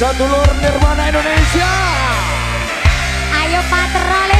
Sedulur Nirwana Indonesia. Ayo patroli.